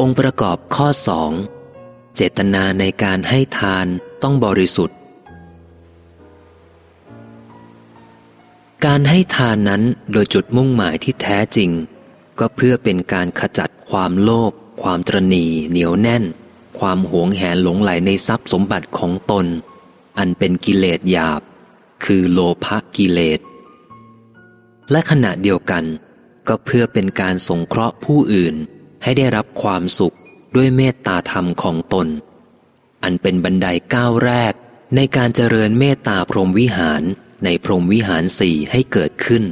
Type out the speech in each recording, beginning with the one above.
องค์ประกอบข้อสองเจตนาในการให้ทานต้องบริสุทธิ์ การให้ทานนั้นโดยจุดมุ่งหมายที่แท้จริง ก็เพื่อเป็นการขจัดความโลภความตรณีเหนียวแน่น ความหวงแหนหลงไหลในทรัพย์สมบัติของตน อันเป็นกิเลสหยาบ คือโลภกิเลส และขณะเดียวกัน ก็เพื่อเป็นการสงเคราะห์ผู้อื่น ให้ได้รับความสุขด้วยเมตตาธรรมของตน อันเป็นบันไดก้าวแรกในการเจริญเมตตาพรหมวิหารในพรหมวิหารสี่ให้เกิดขึ้น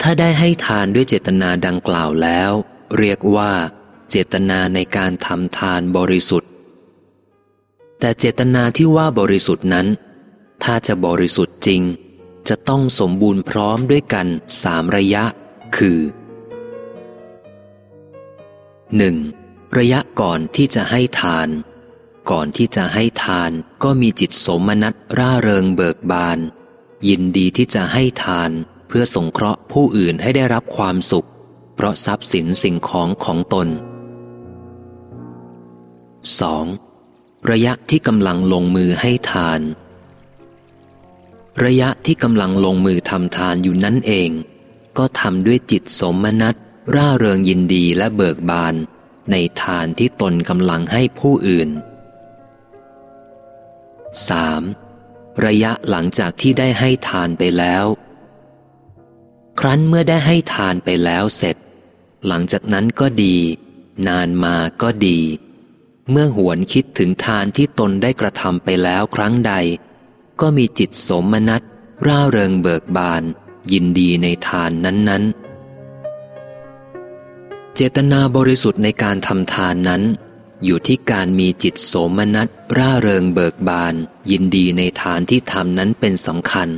ถ้าได้ให้ทานด้วยเจตนาดังกล่าวแล้ว เรียกว่า เจตนาในการทำทานบริสุทธิ์ แต่เจตนาที่ว่าบริสุทธิ์นั้น ถ้าจะบริสุทธิ์จริง จะต้องสมบูรณ์พร้อมด้วยกันสามระยะ คือ 1. ระยะก่อนที่จะให้ทาน ก่อนที่จะให้ทานก็มีจิตสมนัตร่าเริงเบิกบาน ยินดีที่จะให้ทานเพื่อสงเคราะห์ผู้อื่นให้ได้รับความสุข เพราะทรัพย์สินสิ่งของของตน 2. ระยะที่กำลังลงมือให้ทาน ระยะที่กำลังลงมือทำทานอยู่นั่นเอง ก็ทำด้วยจิตสมนัต ร่าเริงยินดีและเบิกบาน ในทานที่ตนกำลังให้ผู้อื่น 3. ระยะหลังจากที่ได้ให้ทานไปแล้ว ครั้นเมื่อได้ให้ทานไปแล้วเสร็จ หลังจากนั้นก็ดี นานมาก็ดี เมื่อหวนคิดถึงทานที่ตนได้กระทำไปแล้วครั้งใด ก็มีจิตสมนัตร่าเริงเบิกบาน ยินดีในทานนั้นๆ เจตนาบริสุทธิ์ในการทำทานนั้น อยู่ที่การมีจิตโสมนัสร่าเริงเบิกบาน ยินดีในทานที่ทำนั้นเป็นสำคัญ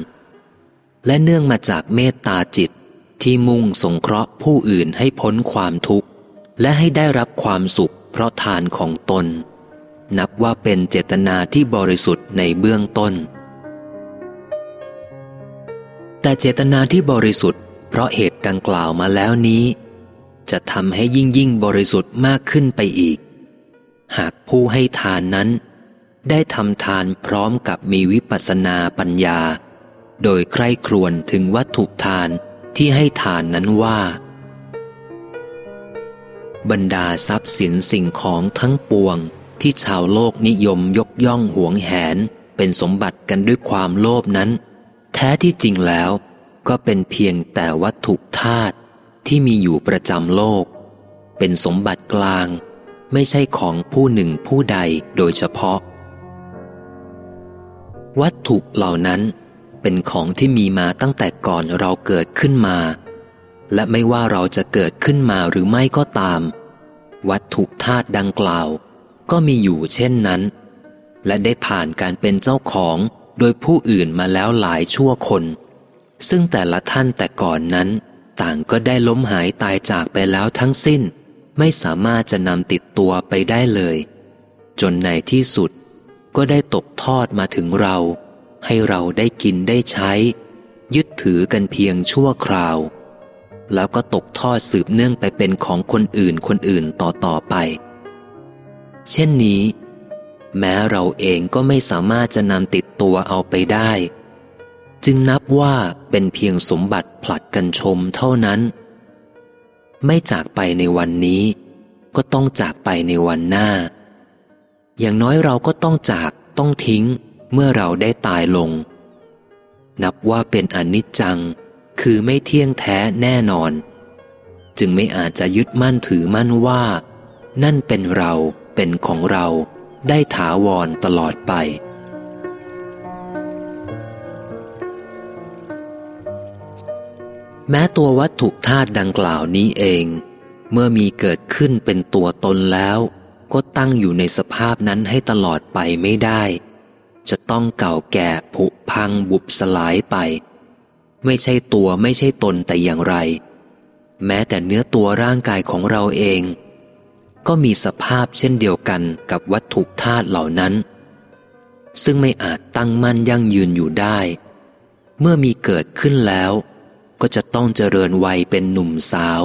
และเนื่องมาจากเมตตาจิตที่มุ่งสงเคราะห์ผู้อื่นให้พ้นความทุกข์ และให้ได้รับความสุขเพราะทานของตน นับว่าเป็นเจตนาที่บริสุทธิ์ในเบื้องต้น แต่เจตนาที่บริสุทธิ์เพราะเหตุดังกล่าวมาแล้วนี้ จะทำให้ยิ่งยิ่งบริสุทธิ์มากขึ้นไปอีก หากผู้ให้ทานนั้น ได้ทำทานพร้อมกับมีวิปัสสนาปัญญา โดยใคร่ครวญถึงวัตถุทานที่ให้ทานนั้นว่า บรรดาทรัพย์สินสิ่งของทั้งปวงที่ชาวโลกนิยมยกย่องหวงแหน เป็นสมบัติกันด้วยความโลภนั้น แท้ที่จริงแล้วก็เป็นเพียงแต่วัตถุธาตุ ที่มีอยู่ประจำโลก เป็นสมบัติกลาง ไม่ใช่ของผู้หนึ่งผู้ใดโดยเฉพาะ วัตถุเหล่านั้นเป็นของที่มีมาตั้งแต่ก่อนเราเกิดขึ้นมา และไม่ว่าเราจะเกิดขึ้นมาหรือไม่ก็ตาม วัตถุธาตุดังกล่าว ก็มีอยู่เช่นนั้น และได้ผ่านการเป็นเจ้าของโดยผู้อื่นมาแล้วหลายชั่วคน ซึ่งแต่ละท่านแต่ก่อนนั้น ต่างก็ได้ล้มหายตายจากไปแล้วทั้งสิ้น ไม่สามารถจะนำติดตัวไปได้เลย จนในที่สุดก็ได้ตกทอดมาถึงเรา ให้เราได้กินได้ใช้ ยึดถือกันเพียงชั่วคราว แล้วก็ตกทอดสืบเนื่องไปเป็นของคนอื่นคนอื่นต่อต่อไป เช่นนี้ แม้เราเองก็ไม่สามารถจะนำติดตัวเอาไปได้ จึงนับว่าเป็นเพียงสมบัติผลัดกันชมเท่านั้น ไม่จากไปในวันนี้ ก็ต้องจากไปในวันหน้า อย่างน้อยเราก็ต้องจากต้องทิ้งเมื่อเราได้ตายลง นับว่าเป็นอนิจจัง คือไม่เที่ยงแท้แน่นอน จึงไม่อาจจะยึดมั่นถือมั่นว่า นั่นเป็นเราเป็นของเราได้ถาวรตลอดไป แม้ตัววัตถุธาตุดังกล่าวนี้เอง เมื่อมีเกิดขึ้นเป็นตัวตนแล้ว ก็ตั้งอยู่ในสภาพนั้นให้ตลอดไปไม่ได้ จะต้องเก่าแก่ผุพังบุบสลายไป ไม่ใช่ตัวไม่ใช่ตนแต่อย่างไร แม้แต่เนื้อตัวร่างกายของเราเอง ก็มีสภาพเช่นเดียวกันกับวัตถุธาตุเหล่านั้น ซึ่งไม่อาจตั้งมั่นยั่งยืนอยู่ได้ เมื่อมีเกิดขึ้นแล้ว ก็จะต้องเจริญวัยเป็นหนุ่มสาว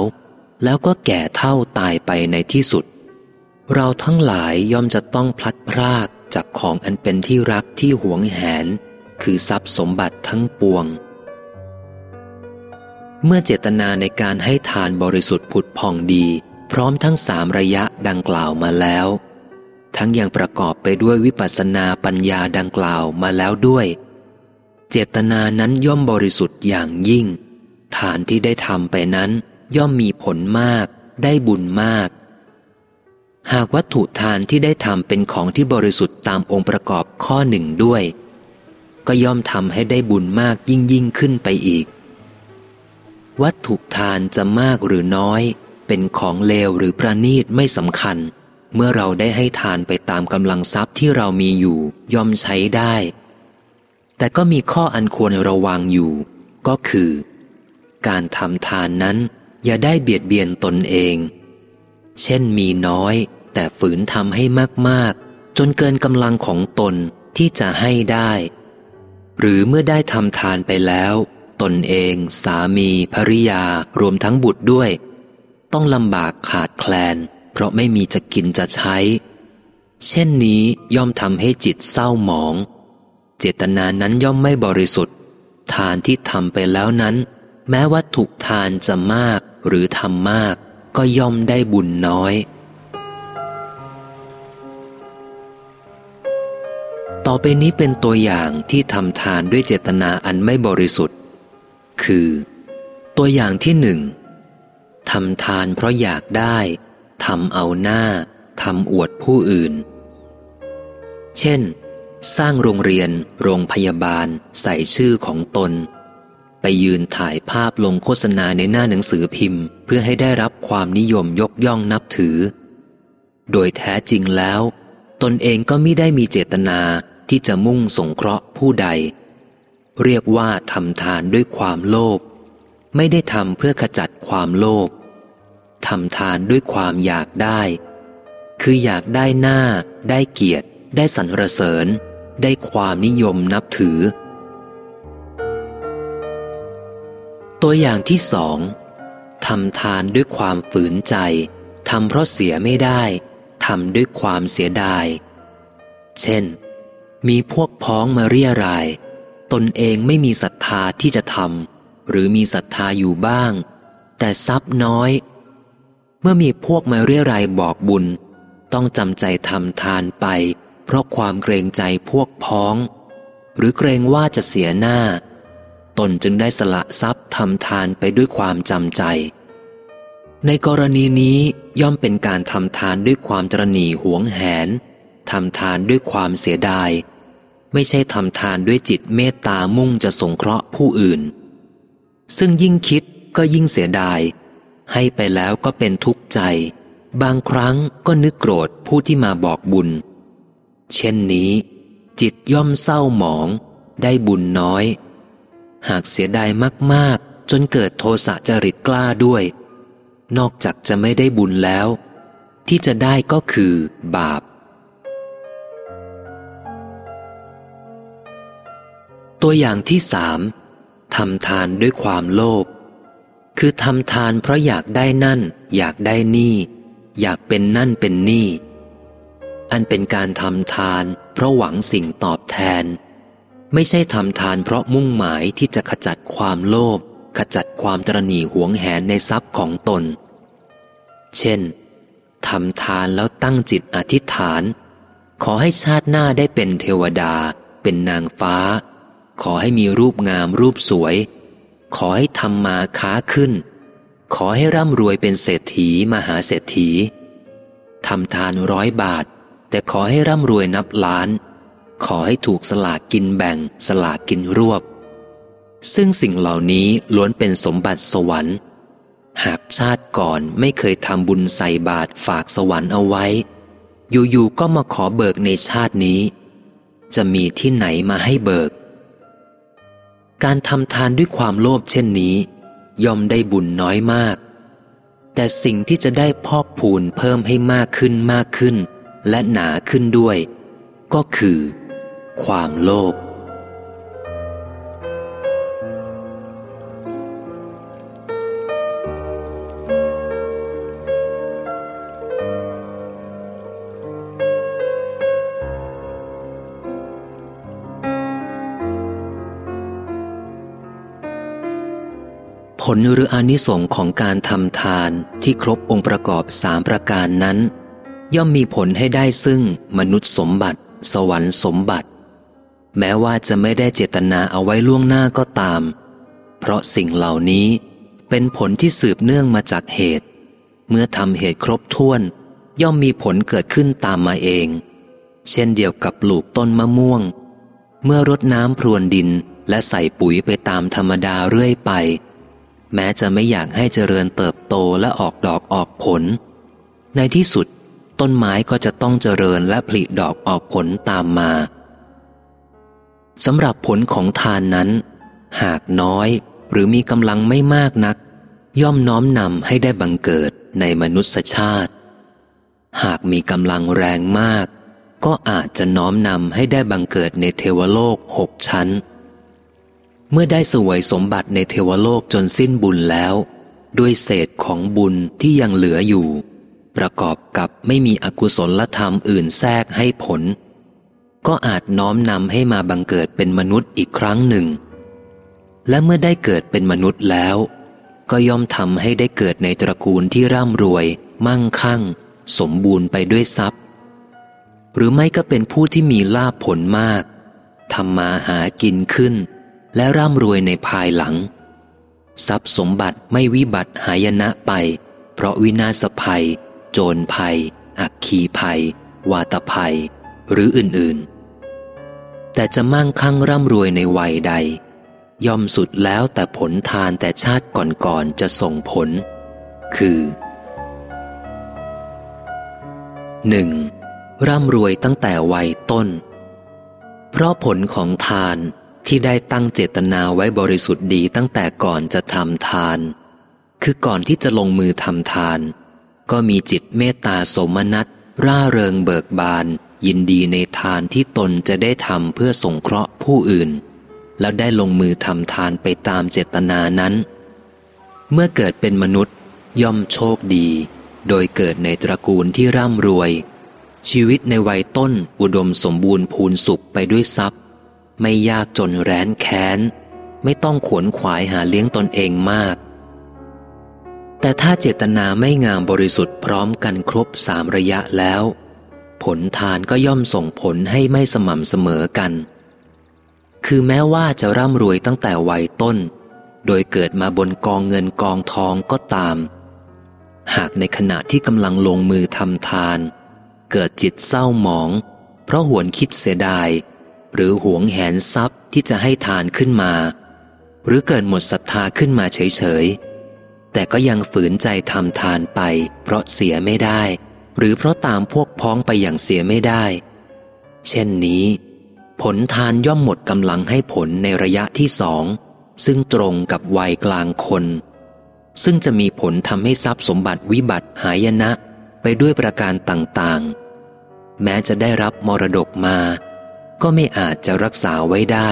แล้วก็แก่เท่าตายไปในที่สุด เราทั้งหลายย่อมจะต้องพลัดพรากจากของอันเป็นที่รักที่หวงแหน คือทรัพย์สมบัติทั้งปวง เมื่อเจตนาในการให้ทานบริสุทธิ์ผุดผ่องดี พร้อมทั้งสามระยะดังกล่าวมาแล้ว ทั้งยังประกอบไปด้วยวิปัสสนาปัญญาดังกล่าวมาแล้วด้วย เจตนานั้นย่อมบริสุทธิ์อย่างยิ่ง ทานที่ได้ทำไปนั้น ย่อมมีผลมาก ได้บุญมาก หากวัตถุทานที่ได้ทำเป็นของที่บริสุทธิ์ตามองค์ประกอบข้อหนึ่งด้วย ก็ย่อมทำให้ได้บุญมากยิ่งยิ่งขึ้นไปอีก วัตถุทานจะมากหรือน้อย เป็นของเลวหรือประณีตไม่สำคัญ เมื่อเราได้ให้ทานไปตามกำลังทรัพย์ที่เรามีอยู่ ย่อมใช้ได้ แต่ก็มีข้ออันควรระวังอยู่ ก็คือ การทำทานนั้นอย่าได้เบียดเบียนตนเอง เช่นมีน้อย แต่ฝืนทำให้มากๆ จนเกินกำลังของตนที่จะให้ได้ หรือเมื่อได้ทำทานไปแล้ว ตนเองสามีภริยารวมทั้งบุตรด้วย ต้องลำบากขาดแคลน เพราะไม่มีจะกินจะใช้ เช่นนี้ย่อมทำให้จิตเศร้าหมอง เจตนานั้นย่อมไม่บริสุทธิ์ ทานที่ทำไปแล้วนั้น แม้ว่าถูกทานจะมากหรือทำมากก็ย่อมได้บุญน้อย ต่อไปนี้เป็นตัวอย่างที่ทำทานด้วยเจตนาอันไม่บริสุทธิ์ คือ ตัวอย่างที่หนึ่งทำทานเพราะอยากได้ทำเอาหน้าทำอวดผู้อื่น เช่น สร้างโรงเรียน โรงพยาบาล ใส่ชื่อของตน ไปยืนถ่ายภาพลงโฆษณาในหน้าหนังสือพิมพ์ เพื่อให้ได้รับความนิยมยกย่องนับถือ โดยแท้จริงแล้ว ตนเองก็ไม่ได้มีเจตนาที่จะมุ่งสงเคราะห์ผู้ใด เรียกว่าทำทานด้วยความโลภไม่ได้ทำเพื่อขจัดความโลภทำทานด้วยความอยากได้ คืออยากได้หน้า ได้เกียรติ ได้สรรเสริญ ได้ความนิยมนับถือ ตัวอย่างที่สองทำทานด้วยความฝืนใจทำเพราะเสียไม่ได้ทำด้วยความเสียดาย เช่น มีพวกพ้องมาเรียราย ตนเองไม่มีศรัทธาที่จะทำหรือมีศรัทธาอยู่บ้าง แต่ทรัพย์น้อย เมื่อมีพวกมาเรียรายบอกบุญ ต้องจำใจทำทานไป เพราะความเกรงใจพวกพ้อง หรือเกรงว่าจะเสียหน้า ตนจึงได้สละทรัพย์ทำทานไปด้วยความจำใจ ในกรณีนี้ย่อมเป็นการทำทานด้วยความตรณีหวงแหนทำทานด้วยความเสียดาย ไม่ใช่ทำทานด้วยจิตเมตตามุ่งจะสงเคราะห์ผู้อื่น ซึ่งยิ่งคิดก็ยิ่งเสียดาย ให้ไปแล้วก็เป็นทุกข์ใจ บางครั้งก็นึกโกรธผู้ที่มาบอกบุญ เช่นนี้ จิตย่อมเศร้าหมอง ได้บุญน้อย หากเสียดายมาก ๆ จนเกิดโทสะจริตกล้าด้วย นอกจากจะไม่ได้บุญแล้ว ที่จะได้ก็คือบาป ตัวอย่างที่สามทำทานด้วยความโลภคือทำทานเพราะอยากได้นั่น อยากได้นี่ อยากเป็นนั่นเป็นนี่ อันเป็นการทำทานเพราะหวังสิ่งตอบแทน ไม่ใช่ทำทานเพราะมุ่งหมายที่จะขจัดความโลภขจัดความตรณีหวงแหนในทรัพย์ของตน เช่นทำทานแล้วตั้งจิตอธิษฐาน ขอให้ชาติหน้าได้เป็นเทวดา เป็นนางฟ้า ขอให้มีรูปงามรูปสวย ขอให้ทำมาค้าขึ้น ขอให้ร่ำรวยเป็นเศรษฐีมหาเศรษฐีทำทานร้อยบาท แต่ขอให้ร่ำรวยนับล้าน ขอให้ถูกสลากกินแบ่ง สลากกินรวบ ซึ่งสิ่งเหล่านี้ล้วนเป็นสมบัติสวรรค์ หากชาติก่อนไม่เคยทำบุญใส่บาตรฝากสวรรค์เอาไว้ อยู่ๆก็มาขอเบิกในชาตินี้ จะมีที่ไหนมาให้เบิก การทำทานด้วยความโลภเช่นนี้ ย่อมได้บุญน้อยมาก แต่สิ่งที่จะได้พอกพูนเพิ่มให้มากขึ้นมากขึ้น และหนาขึ้นด้วย ก็คือ ความโลภผลหรืออนิสงของการทำทานที่ครบองค์ประกอบสามประการนั้น ย่อมมีผลให้ได้ซึ่งมนุษย์สมบัติ สวรรค์สมบัติ แม้ว่าจะไม่ได้เจตนาเอาไว้ล่วงหน้าก็ตาม เพราะสิ่งเหล่านี้เป็นผลที่สืบเนื่องมาจากเหตุ เมื่อทำเหตุครบถ้วน ย่อมมีผลเกิดขึ้นตามมาเอง เช่นเดียวกับปลูกต้นมะม่วง เมื่อรดน้ำพรวนดินและใส่ปุ๋ยไปตามธรรมดาเรื่อยไป แม้จะไม่อยากให้เจริญเติบโตและออกดอกออกผล ในที่สุด ต้นไม้ก็จะต้องเจริญและผลิดอกออกผลตามมา สำหรับผลของทานนั้น หากน้อยหรือมีกำลังไม่มากนัก ย่อมน้อมนำให้ได้บังเกิดในมนุษยชาติ หากมีกำลังแรงมาก ก็อาจจะน้อมนำให้ได้บังเกิดในเทวโลกหกชั้น เมื่อได้สวยสมบัติในเทวโลกจนสิ้นบุญแล้ว ด้วยเศษของบุญที่ยังเหลืออยู่ ประกอบกับไม่มีอกุศลธรรมอื่นแทรกให้ผล ก็อาจน้อมนำให้มาบังเกิดเป็นมนุษย์อีกครั้งหนึ่ง และเมื่อได้เกิดเป็นมนุษย์แล้ว ก็ย่อมทำให้ได้เกิดในตระกูลที่ร่ำรวย มั่งคั่ง สมบูรณ์ไปด้วยทรัพย์ หรือไม่ก็เป็นผู้ที่มีลาภผลมากทำมาหากินขึ้น และร่ำรวยในภายหลัง ทรัพย์สมบัติไม่วิบัติหายนะไป เพราะวินาศภัย โจรภัย อักคีภัย วาตภัย หรืออื่นๆ แต่จะมั่งคั่งร่ำรวยในวัยใด ย่อมสุดแล้วแต่ผลทานแต่ชาติก่อนๆจะส่งผล คือ 1. ร่ำรวยตั้งแต่วัยต้น เพราะผลของทานที่ได้ตั้งเจตนาไว้บริสุทธิ์ดีตั้งแต่ก่อนจะทำทาน คือก่อนที่จะลงมือทำทาน ก็มีจิตเมตตาสมนัตร่าเริงเบิกบาน ยินดีในทานที่ตนจะได้ทำเพื่อสงเคราะห์ผู้อื่น แล้วได้ลงมือทำทานไปตามเจตนานั้น เมื่อเกิดเป็นมนุษย์ย่อมโชคดี โดยเกิดในตระกูลที่ร่ำรวย ชีวิตในวัยต้นอุดมสมบูรณ์พูนสุขไปด้วยทรัพย์ ไม่ยากจนแร้นแค้น ไม่ต้องขวนขวายหาเลี้ยงตนเองมาก แต่ถ้าเจตนาไม่งามบริสุทธิ์พร้อมกันครบสามระยะแล้ว ผลทานก็ย่อมส่งผลให้ไม่สม่ำเสมอกัน คือแม้ว่าจะร่ำรวยตั้งแต่วัยต้น โดยเกิดมาบนกองเงินกองทองก็ตาม หากในขณะที่กำลังลงมือทำทาน เกิดจิตเศร้าหมอง เพราะหวนคิดเสียดาย หรือหวงแหนทรัพย์ที่จะให้ทานขึ้นมา หรือเกิดหมดศรัทธาขึ้นมาเฉยๆแต่ก็ยังฝืนใจทำทานไป เพราะเสียไม่ได้ หรือเพราะตามพวกพ้องไปอย่างเสียไม่ได้ เช่นนี้ ผลทานย่อมหมดกำลังให้ผลในระยะที่สอง ซึ่งตรงกับวัยกลางคน ซึ่งจะมีผลทำให้ทรัพย์สมบัติวิบัติหายนะไปด้วยประการต่างๆ แม้จะได้รับมรดกมา ก็ไม่อาจจะรักษาไว้ได้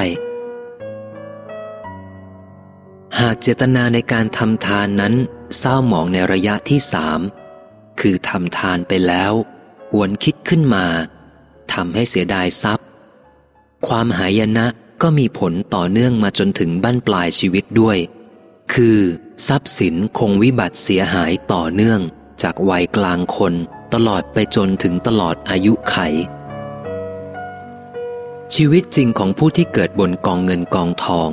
หากเจตนาในการทำทานนั้นเศร้าหมองในระยะที่สาม คือทำทานไปแล้วหวนคิดขึ้นมาทำให้เสียดายทรัพย์ ความหายนะก็มีผลต่อเนื่องมาจนถึงบั้นปลายชีวิตด้วย คือ ทรัพย์สินคงวิบัติเสียหายต่อเนื่อง จากวัยกลางคน ตลอดไปจนถึงตลอดอายุไข ชีวิตจริงของผู้ที่เกิดบนกองเงินกองทอง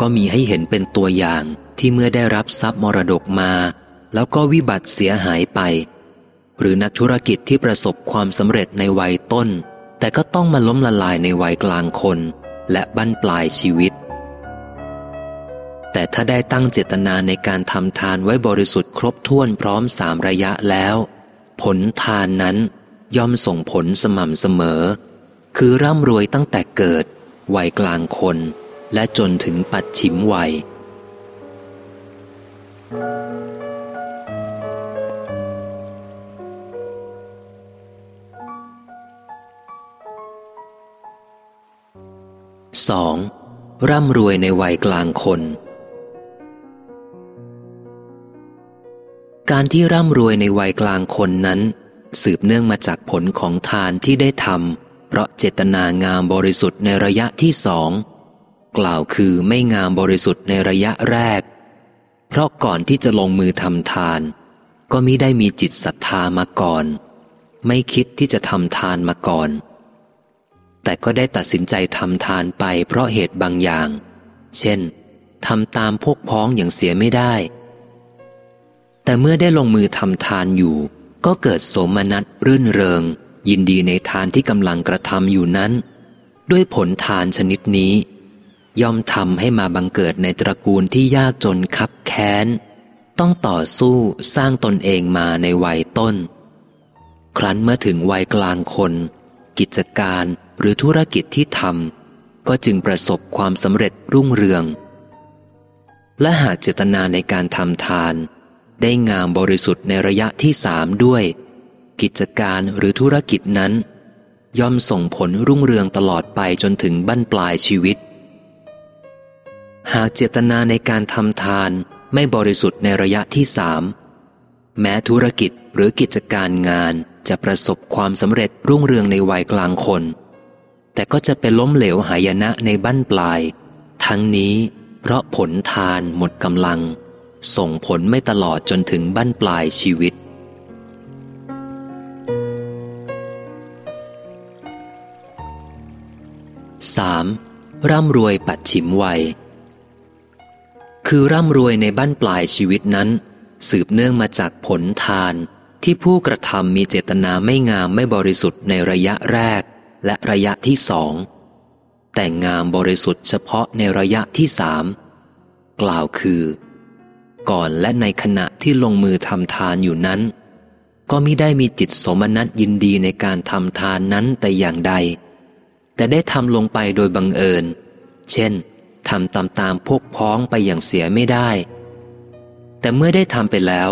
ก็มีให้เห็นเป็นตัวอย่างที่เมื่อได้รับทรัพย์มรดกมา แล้วก็วิบัติเสียหายไป หรือนักธุรกิจที่ประสบความสำเร็จในวัยต้น แต่ก็ต้องมาล้มละลายในวัยกลางคน และบั้นปลายชีวิต แต่ถ้าได้ตั้งเจตนาในการทำทานไว้บริสุทธิ์ครบถ้วนพร้อมสามระยะแล้ว ผลทานนั้นย่อมส่งผลสม่ำเสมอ คือร่ำรวยตั้งแต่เกิด วัยกลางคน และจนถึงปัดฉิมวัย 2. ร่ำรวยในวัยกลางคน การที่ร่ำรวยในวัยกลางคนนั้น สืบเนื่องมาจากผลของทานที่ได้ทำเพราะเจตนางามบริสุทธิ์ในระยะที่สองกล่าวคือไม่งามบริสุทธิ์ในระยะแรก เพราะก่อนที่จะลงมือทำทาน ก็มิได้มีจิตศรัทธามาก่อน ไม่คิดที่จะทำทานมาก่อน แต่ก็ได้ตัดสินใจทำทานไปเพราะเหตุบางอย่าง เช่นทำตามพวกพ้องอย่างเสียไม่ได้ แต่เมื่อได้ลงมือทำทานอยู่ ก็เกิดโสมนัสรื่นเริง ยินดีในทานที่กำลังกระทำอยู่นั้น ด้วยผลทานชนิดนี้ ย่อมทำให้มาบังเกิดในตระกูลที่ยากจนคับแค้น ต้องต่อสู้สร้างตนเองมาในวัยต้น ครั้นเมื่อถึงวัยกลางคน กิจการ หรือธุรกิจที่ทำก็จึงประสบความสำเร็จรุ่งเรือง และหากเจตนาในการทำทาน ได้งามบริสุทธิ์ในระยะที่สามด้วย กิจการหรือธุรกิจนั้น ย่อมส่งผลรุ่งเรืองตลอดไปจนถึงบั้นปลายชีวิต หากเจตนาในการทำทานไม่บริสุทธิ์ในระยะที่สามแม้ธุรกิจหรือกิจการงานจะประสบความสำเร็จรุ่งเรืองในวัยกลางคน แต่ก็จะเป็นล้มเหลวหายนะในบั้นปลาย ทั้งนี้เพราะผลทานหมดกำลัง ส่งผลไม่ตลอดจนถึงบั้นปลายชีวิต 3. ร่ำรวยปัดฉิมวัย คือร่ำรวยในบั้นปลายชีวิตนั้น สืบเนื่องมาจากผลทานที่ผู้กระทำมีเจตนาไม่งามไม่บริสุทธิ์ในระยะแรก และระยะที่สอง แต่งามบริสุทธิ์เฉพาะในระยะที่สามกล่าวคือ ก่อนและในขณะที่ลงมือทำทานอยู่นั้น ก็มิได้มีจิตสมนัตยินดีในการทำทานนั้นแต่อย่างใด แต่ได้ทำลงไปโดยบังเอิญ เช่นทำตามตามพวกพ้องไปอย่างเสียไม่ได้ แต่เมื่อได้ทำไปแล้ว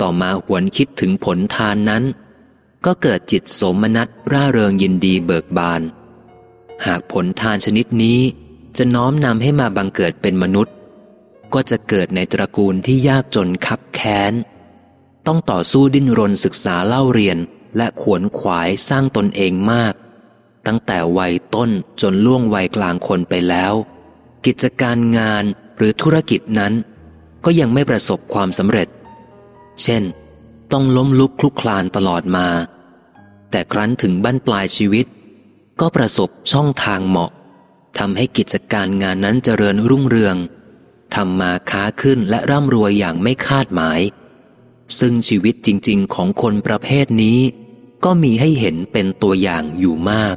ต่อมาหวนคิดถึงผลทานนั้น ก็เกิดจิตสมนัตร่าเริงยินดีเบิกบาน หากผลทานชนิดนี้จะน้อมนำให้มาบังเกิดเป็นมนุษย์ ก็จะเกิดในตระกูลที่ยากจนคับแค้น ต้องต่อสู้ดิ้นรนศึกษาเล่าเรียนและขวนขวายสร้างตนเองมาก ตั้งแต่วัยต้นจนล่วงวัยกลางคนไปแล้ว กิจการงานหรือธุรกิจนั้น ก็ยังไม่ประสบความสำเร็จ เช่น ต้องล้มลุกคลุกคลานตลอดมา แต่ครั้นถึงบั้นปลายชีวิต ก็ประสบช่องทางเหมาะทำให้กิจการงานนั้นเจริญรุ่งเรืองทำมาค้าขึ้นและร่ำรวยอย่างไม่คาดหมาย ซึ่งชีวิตจริง ๆ ของคนประเภทนี้ ก็มีให้เห็นเป็นตัวอย่างอยู่มาก